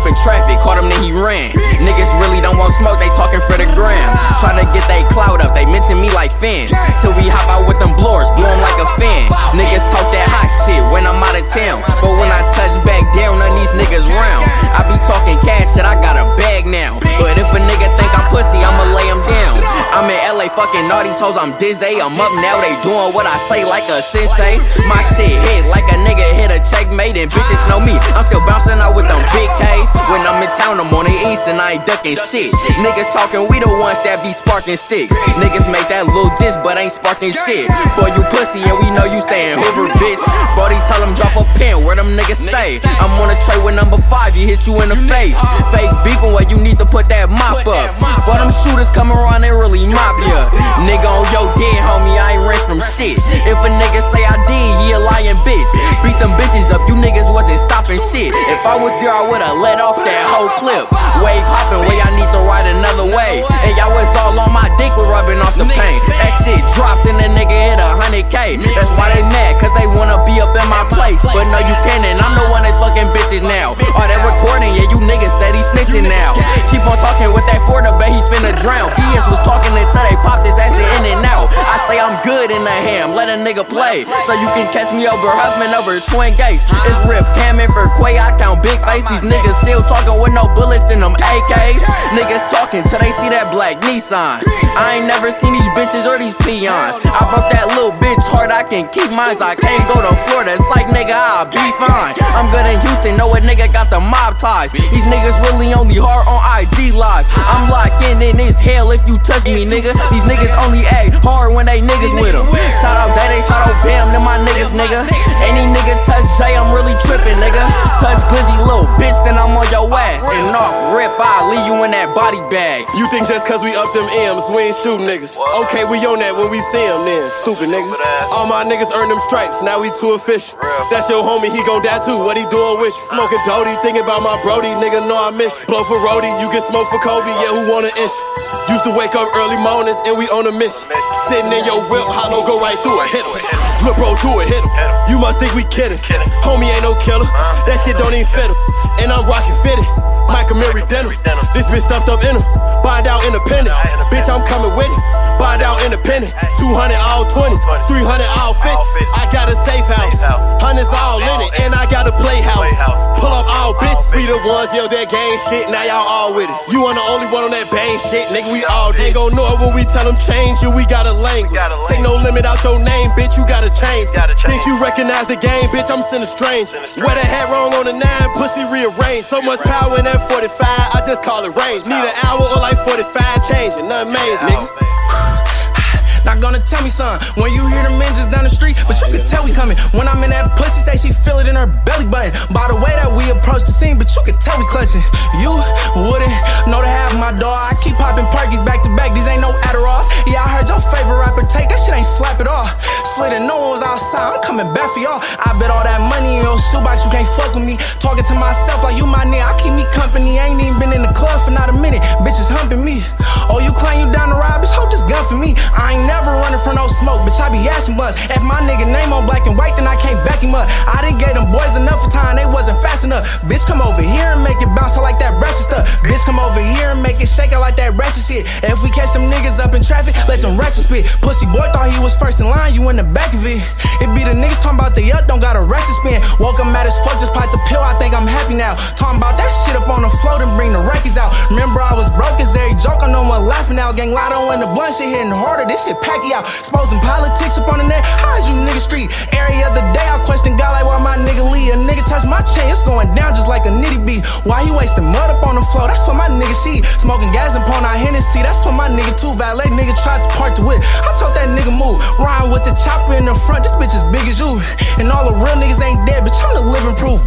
up in traffic, caught him, then he ran. Niggas really don't want smoke, they talking for the gram. Try to get they clout up, they mention me like fans. Till we hop out with them blowers, blow like a fan. Niggas talk that hot shit when I'm out of town. But when I touch back down, none these niggas round. I be talking cash that I got a bag now. But if a nigga think I'm pussy, I'ma lay him down. I'm in LA fucking all these hoes, I'm dizzy. I'm up now, they doing what I say like a sensei. My shit hit like ducking shit. Niggas talking, we the ones that be sparking sticks. Niggas make that little diss, but ain't sparking shit. For you pussy, and we know you stayin' Hoover, bitch. Brody tell them drop a pin, where them niggas stay. I'm on a tray with number five, he hit you in the face. Fake beefing where you need to put that mop up. For them shooters come around, they really mop ya. Nigga on your dead homie, I ain't rent from shit. If a nigga say I did, he a lying bitch. Beat them bitches up, you niggas wasn't stopping shit. If I was there, I would've let bitches now. All that recording, yeah, you niggas steady snitching now. Keep on talking with that Ford, I bet he finna drown. Ham, let a nigga play. So you can catch me over Huffman over Twin Gates. It's Rip Cammon for Quay, I count big face. These niggas still talking with no bullets in them AKs. Niggas talking till they see that black Nissan. I ain't never seen these bitches or these peons. I broke that little bitch hard, I can keep mine. I can't go to Florida, it's like nigga, I'll be fine. I'm good in Houston, know a nigga got the mob ties. These niggas really only hard on IG live. I'm locked in in this hell if you touch me, nigga. These niggas only act hard when they niggas with them. Bam, them my niggas, nigga. Any nigga touch Jay, I'm really tripping, nigga. Touch Glizzy, little bitch, then I'm on your ass. And off rip, I leave you in that body bag. You think just cause we up them M's, we ain't shooting niggas. Okay, we on that when we see them then. Stupid nigga. All my niggas earn them stripes, now we too official. That's your homie, he gon' die too. What he doing with you? Smoking Dodie, thinking about my Brody, nigga know I miss you. Blow for Rody, you can smoke for Kobe, yeah, who wanna inch? Used to wake up early mornings and we on a mission. Sitting in your whip, hollow go right through it, hit him. Flip bro, to it, hit him. You must think we kidding. Homie ain't no killer, that shit don't even fit him. And I'm rockin' fitted. Michael Mary Denham. This bitch stuffed up in him. Bind out independent. Bitch, I'm coming with it. Bind out independent. 200 all 20s, 300 all 50s. I got a safe house. Hundreds all in it. And I got a playhouse. Pull up all bitches. We the ones, yo, that gang shit. Now y'all all with it. You ain't the only one on that bang shit. Nigga, we all. Ain't gon' know it when we tell them change. You, we got a language. Take no limit out your name, bitch. You gotta change. Think you recognize the game, bitch. I'm sending strange. Wear the hat wrong on the nine, pussy rearranged. So much power in that 45, I just call it range. Need an hour or like 45 changing, nothing major, nigga. Not gonna tell me something when you hear them engines down the street, but you can tell we coming. When I'm in that pussy, say she feel it in her belly button. By the way that we approach the scene, but you can tell we clutching. You wouldn't know to have my dog. I keep popping perkies back to back. These ain't no Adderalls. Yeah, I heard your favorite rapper take that shit ain't slap it off. Slid and no one was outside. I'm coming back for y'all. I bet all that money shoebox, you can't fuck with me. Talking to myself like you my nigga. I keep me company. Ain't even been in the club for not a minute. Bitches humping me. Oh, you claim you down the ride, bitch? Ho, just gun for me. I ain't never running from no smoke, bitch. I be asking buzz. If my nigga name on black and white, then I can't back him up. I didn't get them boys enough for time, they wasn't fast enough. Bitch, come over here and make it bounce I like that ratchet stuff. Bitch, come over here and make it shake it like that ratchet shit. If spit. Pussy boy thought he was first in line, you in the back of it. It be the niggas talking about they up, don't got a ratchet spin. Woke up mad as fuck, just popped the pill, I think I'm happy now. Talking about that shit up on the floor, then bring the records out. Remember, I was broke as every joke, I know one laughing out. Gang Lotto and the blunt shit hitting harder, this shit packy out. Exposing politics up on the net, how is you nigga street? Of the day, I question God like why my nigga Lee. A nigga touch my chain, it's going down just like a he wasting mud up on the floor? That's for my nigga she Smoking gas pouring out Hennessy, that's for my nigga too. Valet nigga tried to park the whip. I told that nigga move. Ryan with the chopper in the front, this bitch is big as you. And all the real niggas ain't dead, bitch, I'm the living proof.